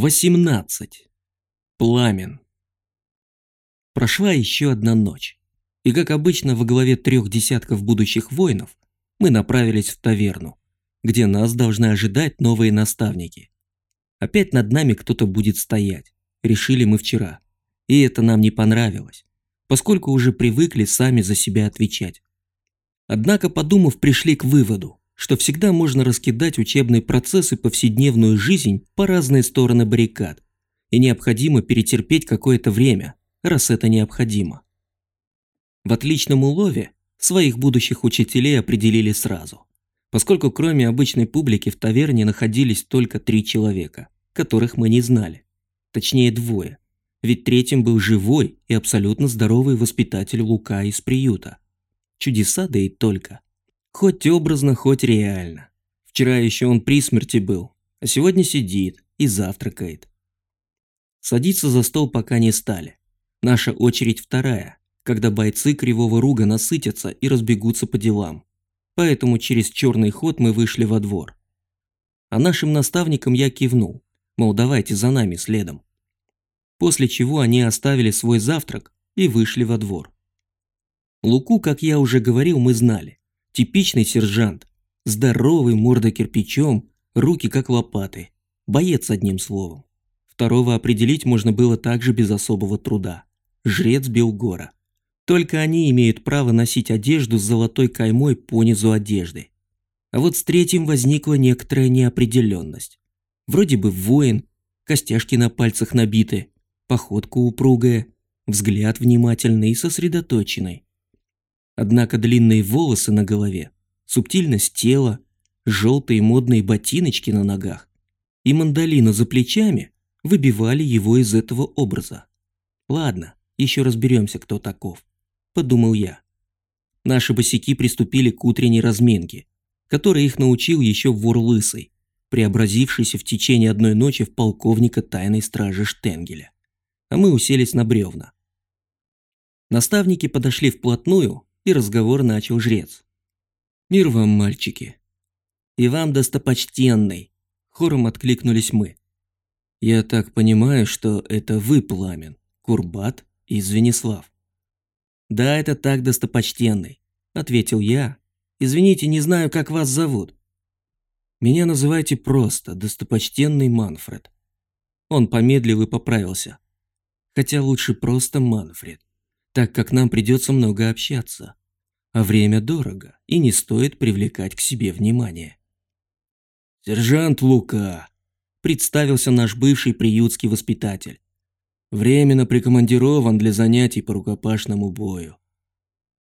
18. Пламен. Прошла еще одна ночь. И как обычно во главе трех десятков будущих воинов мы направились в таверну, где нас должны ожидать новые наставники. Опять над нами кто-то будет стоять, решили мы вчера. И это нам не понравилось, поскольку уже привыкли сами за себя отвечать. Однако, подумав, пришли к выводу, что всегда можно раскидать учебные процессы повседневную жизнь по разные стороны баррикад, и необходимо перетерпеть какое-то время, раз это необходимо. В отличном улове своих будущих учителей определили сразу, поскольку кроме обычной публики в таверне находились только три человека, которых мы не знали. Точнее двое, ведь третьим был живой и абсолютно здоровый воспитатель Лука из приюта. Чудеса да и только – Хоть образно, хоть реально. Вчера еще он при смерти был, а сегодня сидит и завтракает. Садиться за стол пока не стали. Наша очередь вторая, когда бойцы Кривого Руга насытятся и разбегутся по делам. Поэтому через черный ход мы вышли во двор. А нашим наставникам я кивнул, мол, давайте за нами следом. После чего они оставили свой завтрак и вышли во двор. Луку, как я уже говорил, мы знали. Типичный сержант. Здоровый, морда кирпичом, руки как лопаты. Боец одним словом. Второго определить можно было также без особого труда. Жрец Белгора. Только они имеют право носить одежду с золотой каймой по низу одежды. А вот с третьим возникла некоторая неопределенность. Вроде бы воин, костяшки на пальцах набиты, походка упругая, взгляд внимательный и сосредоточенный. Однако длинные волосы на голове, субтильность тела, желтые модные ботиночки на ногах и мандолина за плечами выбивали его из этого образа. Ладно, еще разберемся, кто таков, подумал я. Наши босики приступили к утренней разминке, которой их научил еще вор Лысый, преобразившийся в течение одной ночи в полковника тайной стражи Штенгеля. А мы уселись на бревна. Наставники подошли вплотную и разговор начал жрец. «Мир вам, мальчики!» «И вам, достопочтенный!» Хором откликнулись мы. «Я так понимаю, что это вы, Пламен, Курбат и Звенислав». «Да, это так, достопочтенный», – ответил я. «Извините, не знаю, как вас зовут». «Меня называйте просто, достопочтенный Манфред». Он помедлил и поправился. Хотя лучше просто Манфред так как нам придется много общаться. А время дорого, и не стоит привлекать к себе внимание. «Сержант Лука», – представился наш бывший приютский воспитатель. «Временно прикомандирован для занятий по рукопашному бою».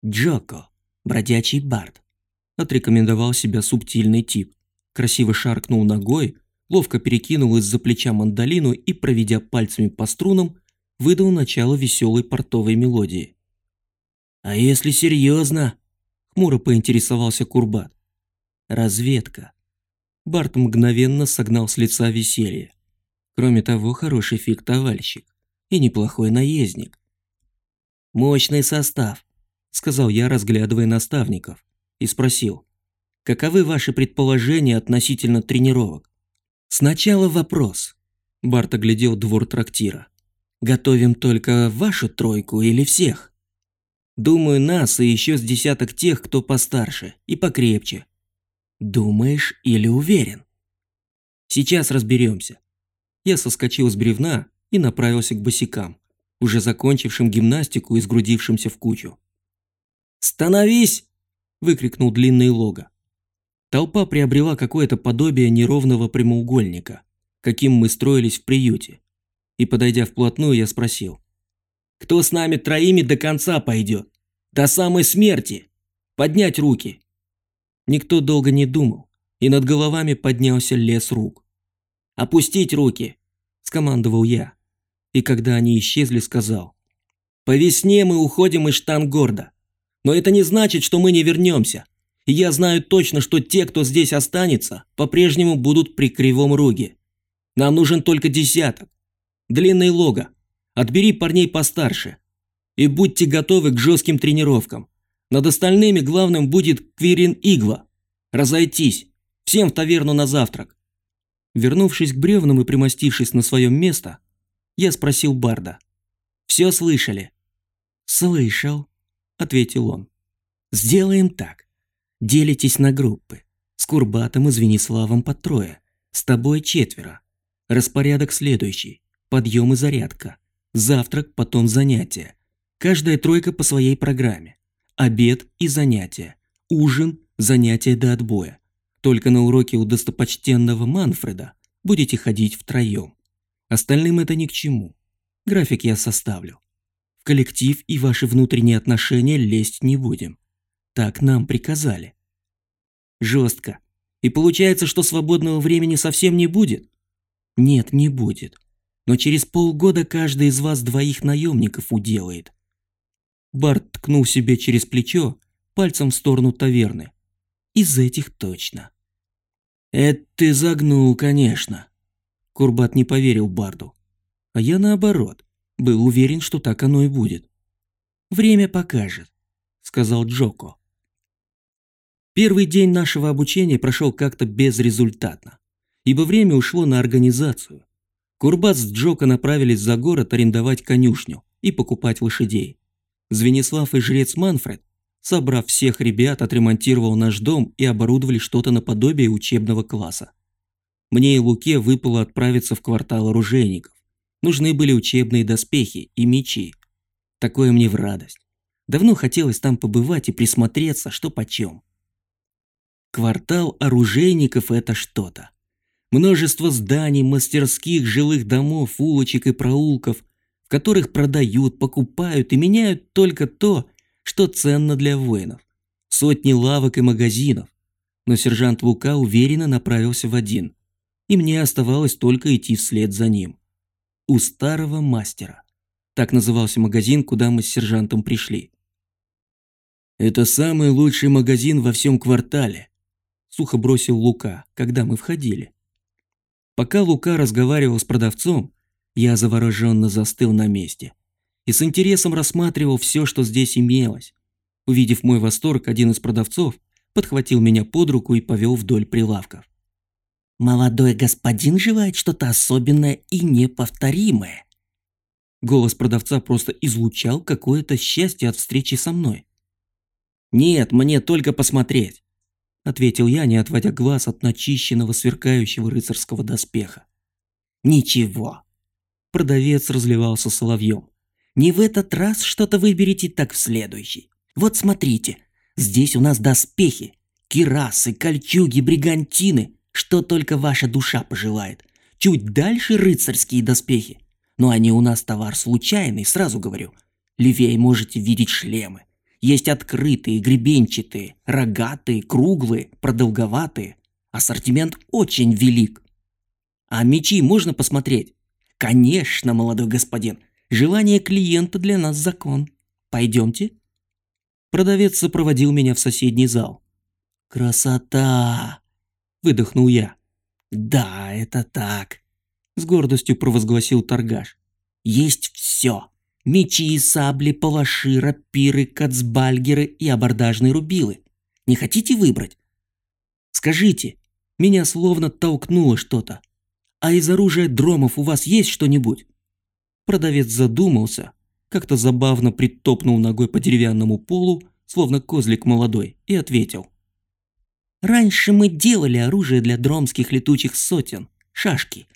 «Джоко, бродячий бард», – отрекомендовал себя субтильный тип. Красиво шаркнул ногой, ловко перекинул из-за плеча мандолину и, проведя пальцами по струнам, выдал начало веселой портовой мелодии. «А если серьезно?» – хмуро поинтересовался Курбат. «Разведка». Барт мгновенно согнал с лица веселье. Кроме того, хороший фехтовальщик и неплохой наездник. «Мощный состав», – сказал я, разглядывая наставников, и спросил, «Каковы ваши предположения относительно тренировок?» «Сначала вопрос», – Барт оглядел двор трактира. Готовим только вашу тройку или всех? Думаю, нас и еще с десяток тех, кто постарше и покрепче. Думаешь или уверен? Сейчас разберемся. Я соскочил с бревна и направился к босикам, уже закончившим гимнастику и сгрудившимся в кучу. «Становись!» – выкрикнул длинный лого. Толпа приобрела какое-то подобие неровного прямоугольника, каким мы строились в приюте и, подойдя вплотную, я спросил. «Кто с нами троими до конца пойдет? До самой смерти? Поднять руки!» Никто долго не думал, и над головами поднялся лес рук. «Опустить руки!» – скомандовал я. И когда они исчезли, сказал. «По весне мы уходим из Штангорда, но это не значит, что мы не вернемся. И я знаю точно, что те, кто здесь останется, по-прежнему будут при Кривом Руге. Нам нужен только десяток. Длинный лого. Отбери парней постарше. И будьте готовы к жестким тренировкам. Над остальными главным будет Квирин Игла. Разойтись. Всем в таверну на завтрак. Вернувшись к бревнам и примостившись на своем место, я спросил Барда. «Все слышали?» «Слышал», — ответил он. «Сделаем так. Делитесь на группы. С Курбатом и Звениславом по трое. С тобой четверо. Распорядок следующий. Подъем и зарядка. Завтрак, потом занятия. Каждая тройка по своей программе. Обед и занятия. Ужин, занятия до отбоя. Только на уроке у достопочтенного Манфреда будете ходить втроем. Остальным это ни к чему. График я составлю. В коллектив и ваши внутренние отношения лезть не будем. Так нам приказали. Жестко. И получается, что свободного времени совсем не будет? Нет, не будет. Но через полгода каждый из вас двоих наемников уделает. Барт ткнул себе через плечо пальцем в сторону таверны. Из этих точно. Это ты загнул, конечно. Курбат не поверил Барду. А я наоборот, был уверен, что так оно и будет. Время покажет, сказал Джоко. Первый день нашего обучения прошел как-то безрезультатно, ибо время ушло на организацию. Курбат с Джоко направились за город арендовать конюшню и покупать лошадей. Звенислав и жрец Манфред, собрав всех ребят, отремонтировал наш дом и оборудовали что-то наподобие учебного класса. Мне и Луке выпало отправиться в квартал оружейников. Нужны были учебные доспехи и мечи. Такое мне в радость. Давно хотелось там побывать и присмотреться, что почем. Квартал оружейников – это что-то. Множество зданий, мастерских, жилых домов, улочек и проулков, в которых продают, покупают и меняют только то, что ценно для воинов. Сотни лавок и магазинов. Но сержант Лука уверенно направился в один, и мне оставалось только идти вслед за ним. У старого мастера. Так назывался магазин, куда мы с сержантом пришли. «Это самый лучший магазин во всем квартале», сухо бросил Лука, когда мы входили. Пока Лука разговаривал с продавцом, я завороженно застыл на месте и с интересом рассматривал все, что здесь имелось. Увидев мой восторг, один из продавцов подхватил меня под руку и повел вдоль прилавков. «Молодой господин желает что-то особенное и неповторимое». Голос продавца просто излучал какое-то счастье от встречи со мной. «Нет, мне только посмотреть ответил я, не отводя глаз от начищенного сверкающего рыцарского доспеха. Ничего. Продавец разливался соловьем. Не в этот раз что-то выберите, так в следующий. Вот смотрите, здесь у нас доспехи, кирасы, кольчуги, бригантины, что только ваша душа пожелает. Чуть дальше рыцарские доспехи. Но они у нас товар случайный, сразу говорю. Левее можете видеть шлемы. Есть открытые, гребенчатые, рогатые, круглые, продолговатые. Ассортимент очень велик. А мечи можно посмотреть? Конечно, молодой господин. Желание клиента для нас закон. Пойдемте. Продавец сопроводил меня в соседний зал. Красота! Выдохнул я. Да, это так. С гордостью провозгласил торгаш. Есть все. Мечи, сабли, палаши, рапиры, кацбальгеры и абордажные рубилы. Не хотите выбрать? Скажите, меня словно толкнуло что-то. А из оружия дромов у вас есть что-нибудь? Продавец задумался, как-то забавно притопнул ногой по деревянному полу, словно козлик молодой, и ответил. Раньше мы делали оружие для дромских летучих сотен, шашки.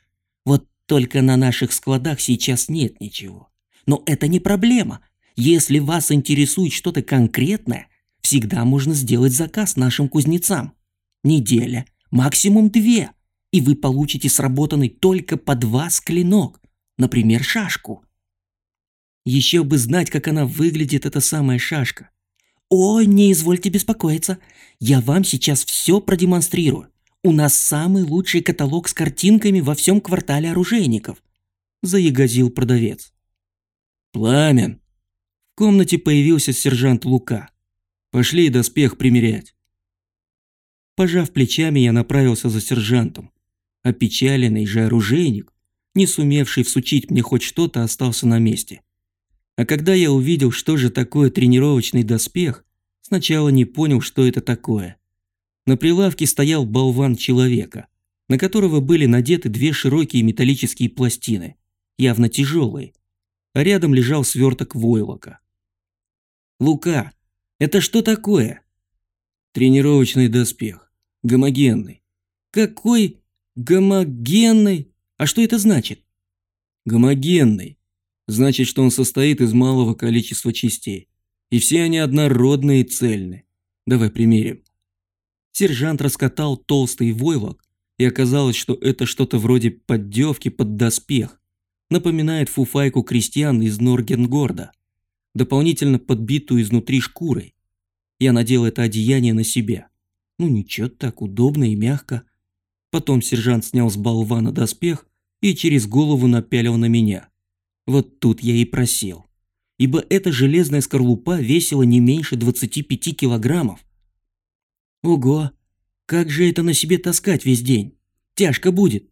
Вот только на наших складах сейчас нет ничего. Но это не проблема. Если вас интересует что-то конкретное, всегда можно сделать заказ нашим кузнецам. Неделя, максимум две, и вы получите сработанный только под вас клинок, например, шашку. Еще бы знать, как она выглядит, эта самая шашка. Ой, не извольте беспокоиться, я вам сейчас все продемонстрирую. У нас самый лучший каталог с картинками во всем квартале оружейников», – заягозил продавец. «Пламен!» В комнате появился сержант Лука. «Пошли доспех примерять». Пожав плечами, я направился за сержантом. Опечаленный же оружейник, не сумевший всучить мне хоть что-то, остался на месте. А когда я увидел, что же такое тренировочный доспех, сначала не понял, что это такое. На прилавке стоял болван человека. на которого были надеты две широкие металлические пластины, явно тяжелые, рядом лежал сверток войлока. «Лука, это что такое?» «Тренировочный доспех. Гомогенный». «Какой гомогенный? А что это значит?» «Гомогенный. Значит, что он состоит из малого количества частей. И все они однородные и цельны. Давай примерим». Сержант раскатал толстый войлок, и оказалось, что это что-то вроде поддевки под доспех. Напоминает фуфайку крестьян из Норгенгорда, дополнительно подбитую изнутри шкурой. Я надел это одеяние на себя. Ну ничего так, удобно и мягко. Потом сержант снял с болвана доспех и через голову напялил на меня. Вот тут я и просел. Ибо эта железная скорлупа весила не меньше 25 килограммов. Ого, как же это на себе таскать весь день? Тяжко будет.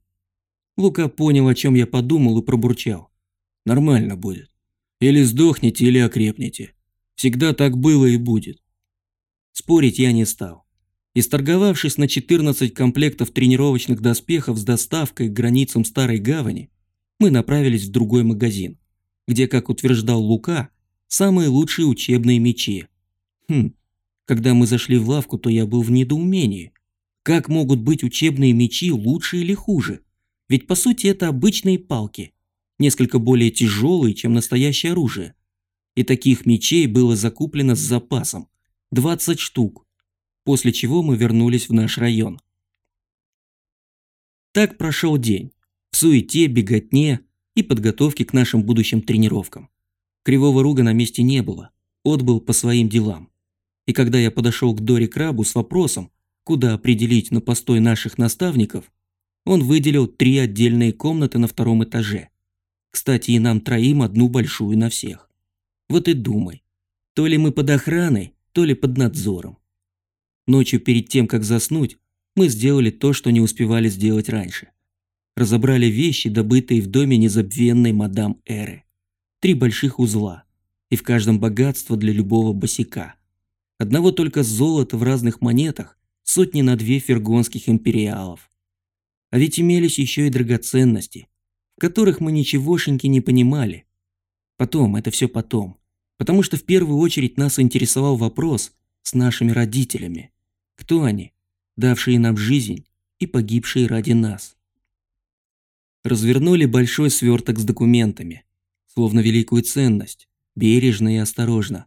Лука понял, о чем я подумал и пробурчал. Нормально будет. Или сдохнете, или окрепнете. Всегда так было и будет. Спорить я не стал. Исторговавшись на 14 комплектов тренировочных доспехов с доставкой к границам Старой Гавани, мы направились в другой магазин, где, как утверждал Лука, самые лучшие учебные мечи. Хм, когда мы зашли в лавку, то я был в недоумении. Как могут быть учебные мечи лучше или хуже? Ведь по сути это обычные палки, несколько более тяжелые, чем настоящее оружие. И таких мечей было закуплено с запасом – 20 штук, после чего мы вернулись в наш район. Так прошел день, в суете, беготне и подготовке к нашим будущим тренировкам. Кривого руга на месте не было, отбыл по своим делам. И когда я подошел к Дори Крабу с вопросом, куда определить на постой наших наставников, он выделил три отдельные комнаты на втором этаже. Кстати, и нам троим одну большую на всех. Вот и думай, то ли мы под охраной, то ли под надзором. Ночью перед тем, как заснуть, мы сделали то, что не успевали сделать раньше. Разобрали вещи, добытые в доме незабвенной мадам Эры. Три больших узла, и в каждом богатство для любого босика. Одного только золота в разных монетах сотни на две фергонских империалов. А ведь имелись еще и драгоценности, в которых мы ничегошеньки не понимали. Потом, это все потом. Потому что в первую очередь нас интересовал вопрос с нашими родителями. Кто они, давшие нам жизнь и погибшие ради нас? Развернули большой сверток с документами, словно великую ценность, бережно и осторожно.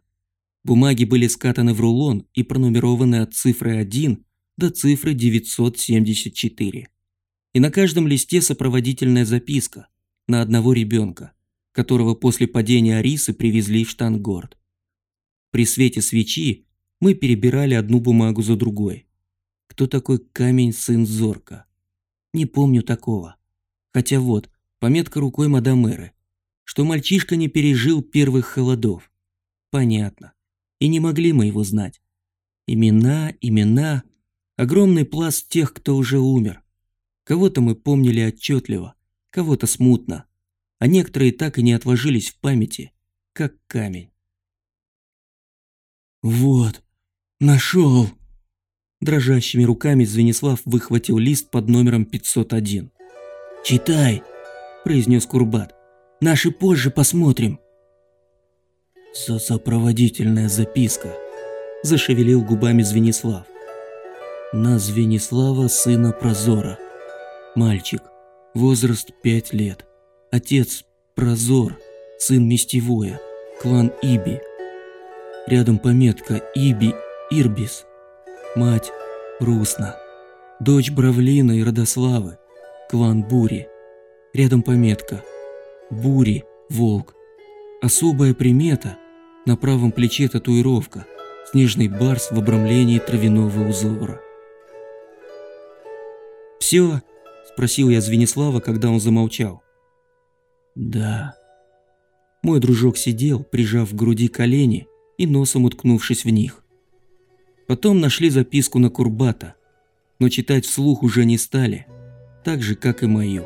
Бумаги были скатаны в рулон и пронумерованы от цифры 1 до цифры 974. И на каждом листе сопроводительная записка на одного ребенка, которого после падения Арисы привезли в Штангорд. При свете свечи мы перебирали одну бумагу за другой. Кто такой камень сын Зорка? Не помню такого. Хотя вот, пометка рукой мадам Эры, что мальчишка не пережил первых холодов. Понятно и не могли мы его знать. Имена, имена, огромный пласт тех, кто уже умер. Кого-то мы помнили отчетливо, кого-то смутно, а некоторые так и не отложились в памяти, как камень. «Вот, нашел!» Дрожащими руками Звенислав выхватил лист под номером 501. «Читай!» – произнес Курбат. «Наши позже посмотрим!» Сопроводительная записка. Зашевелил губами Звенислав. На Звенислава сына Прозора. Мальчик. Возраст 5 лет. Отец Прозор. Сын Местевоя. Клан Иби. Рядом пометка Иби Ирбис. Мать Русна. Дочь Бравлина и Родославы. Клан Бури. Рядом пометка Бури Волк. Особая примета на правом плече татуировка, снежный барс в обрамлении травяного узора. «Все?» – спросил я Звенислава, когда он замолчал. «Да». Мой дружок сидел, прижав к груди колени и носом уткнувшись в них. Потом нашли записку на Курбата, но читать вслух уже не стали, так же, как и мою.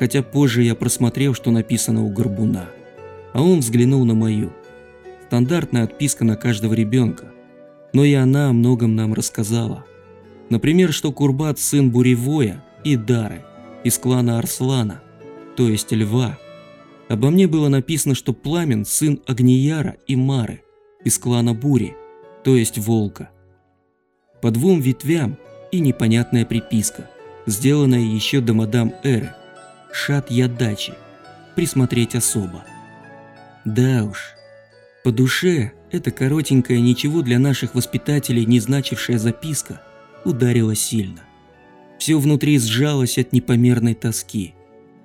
Хотя позже я просмотрел, что написано у Горбуна, а он взглянул на мою – Стандартная отписка на каждого ребенка. Но и она о многом нам рассказала. Например, что Курбат сын Буревоя и Дары из клана Арслана, то есть Льва. Обо мне было написано, что Пламен – сын Агнияра и Мары из клана Бури, то есть Волка. По двум ветвям и непонятная приписка, сделанная еще до мадам Эры. Шат Ядачи. Присмотреть особо. Да уж, по душе эта коротенькая, ничего для наших воспитателей не значившая записка ударила сильно. Все внутри сжалось от непомерной тоски.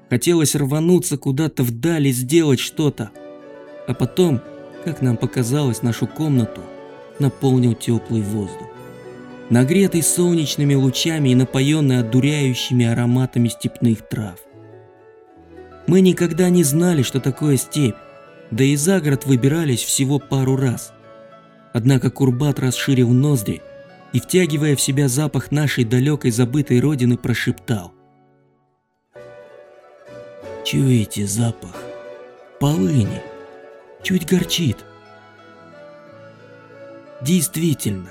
Хотелось рвануться куда-то вдали, сделать что-то. А потом, как нам показалось, нашу комнату наполнил теплый воздух. Нагретый солнечными лучами и напоенный одуряющими ароматами степных трав. Мы никогда не знали, что такое степь, да и за город выбирались всего пару раз. Однако Курбат расширил ноздри и, втягивая в себя запах нашей далекой забытой родины, прошептал. «Чуете запах? Полыни. Чуть горчит». Действительно,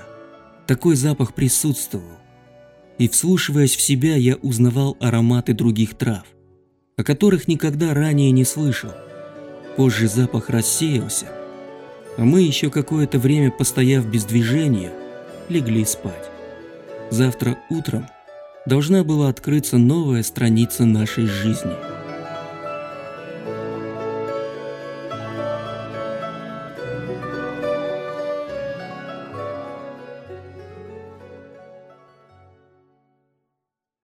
такой запах присутствовал. И вслушиваясь в себя, я узнавал ароматы других трав, о которых никогда ранее не слышал. Позже запах рассеялся, а мы еще какое-то время, постояв без движения, легли спать. Завтра утром должна была открыться новая страница нашей жизни.